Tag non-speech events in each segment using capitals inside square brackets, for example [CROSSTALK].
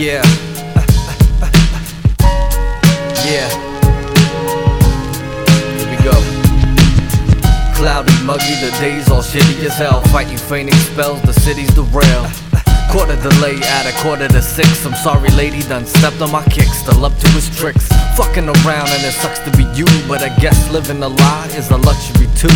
Yeah. [LAUGHS] yeah. Here we go. Cloudy, muggy, the days all shitty as hell. Fighting fainting spells, the city's derailed. [LAUGHS] Quarter delay at a quarter to six. I'm sorry, lady, done stepped on my kicks. Still up to his tricks. Fucking around and it sucks to be you, but I guess living a lie is a luxury too.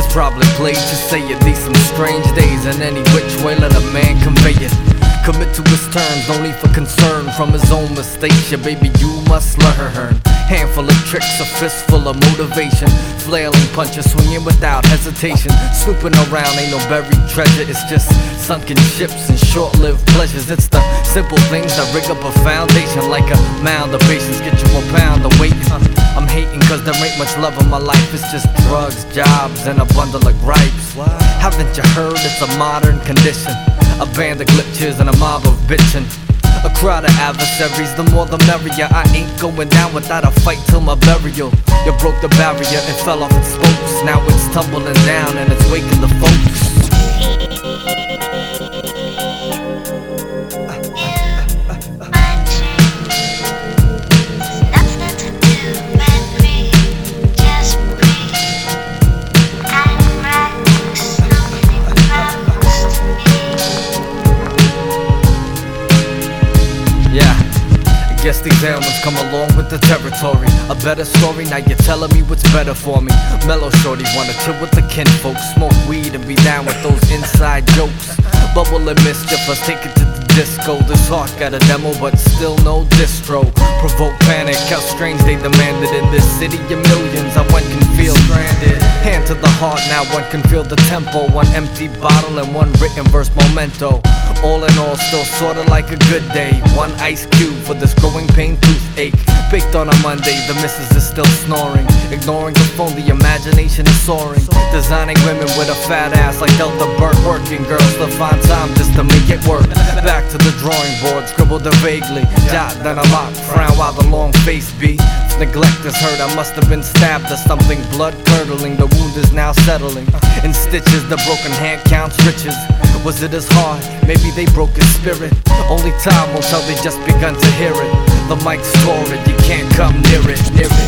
It's probably played to say it these some strange days, and any which way let a man convey it. Commit to his terms, need for concern from his own mistakes. Yeah, baby, you must learn. Handful of tricks, a fistful of motivation. Flailing punches, swinging without hesitation. Swooping around, ain't no buried treasure. It's just sunken ships and short lived pleasures. It's the simple things that rig up a foundation. Like a mound of patience, get you a pound of waiting. I'm hating cause there ain't much love in my life. It's just drugs, jobs, and a bundle of gripes. Haven't you heard it's a modern condition? A band of glitches and a mob of bitchin'. A crowd of adversaries, the more the merrier. I ain't going down without a fight till my burial. You broke the barrier, and fell off its spokes. Now it's tumbling down and it's waking the folks. These come along with the territory. A better story, now you're telling me what's better for me. Mellow shorty, wanna chill with the kinfolk, smoke weed and be down with those inside jokes. Bubble and mischief, let's take it to the disco. This heart got a demo, but still no distro. Provoke panic, how strange they demanded in this city of millions. I one can feel stranded. Hand to the heart, now one can feel the tempo. One empty bottle and one written verse memento. All in all, still sorta like a good day. One ice cube for this growing pain toothache. Baked on a Monday, the missus is still snoring. Ignoring the phone, the imagination is soaring. Designing women with a fat ass like Delta Burke. Working girls to find time just to make it work. Back to the drawing board, scribbled it vaguely. Jot, then a lock, frown while the long face be. Neglect is hurt, I must have been stabbed or something blood curdling. The wound is now settling. In stitches, the broken hand counts riches. Was it as hard? Maybe they broke his spirit. Only time will tell they just begun to hear it. The mic's torrid, you can't come near it. Near it.